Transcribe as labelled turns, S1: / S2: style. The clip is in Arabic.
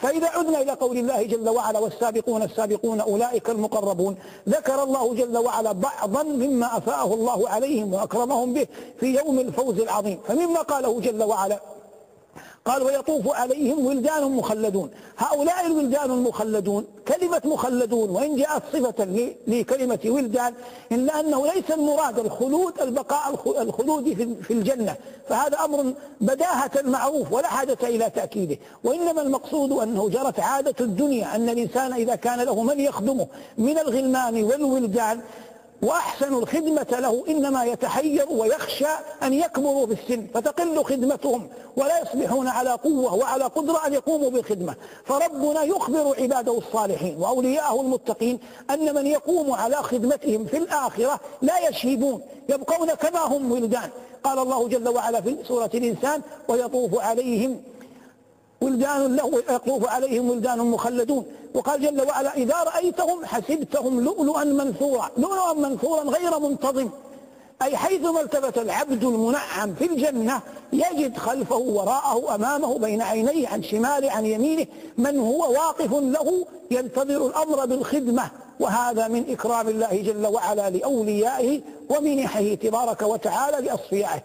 S1: فإذا عدنا إلى قول الله جل وعلا والسابقون السابقون أولئك المقربون ذكر الله جل وعلا بعضا مما أفاءه الله عليهم وأكرمهم به في يوم الفوز العظيم. فمما قاله جل وعلا قال ويطوف عليهم ولدان مخلدون. هؤلاء الولدان المخلدون كلمة مخلدون وإن جاءت صفة لكلمة ولدان إلا أنه ليس المراد الخلود البقاء الخلود في الجنة. فهذا أمر بداهة معروف ولا حاجة إلى تأكيده. وإنما المقصود أنه جرت عادة الدنيا أن الإنسان إذا كان له من يخدمه من الغلمان والولدان وأحسن الخدمة له إنما يتحير ويخشى أن يكبروا في السن فتقل خدمتهم ولا يصبحون على قوة وعلى قدرة أن يقوموا بالخدمة. فربنا يخبر عباده الصالحين وأولياءه المتقين أن من يقوم على خدمتهم في الآخرة لا يشيبون يبقون كما هم ولدان. قال الله جل وعلا في سورة الإنسان ويطوف عليهم ولدان له يطوف عليهم ولدان مخلدون. وقال جل وعلا إذا رأيتهم حسبتهم لؤلؤا منثورا لؤلؤا منثورا غير منتظم. أي حيثما التفت العبد المنعم في الجنة يجد خلفه وراءه أمامه بين عينيه عن شماله عن يمينه من هو واقف له ينتظر الأمر بالخدمة. وهذا من إكرام الله جل وعلا لأوليائه ومنحه تبارك وتعالى لأصفيائه.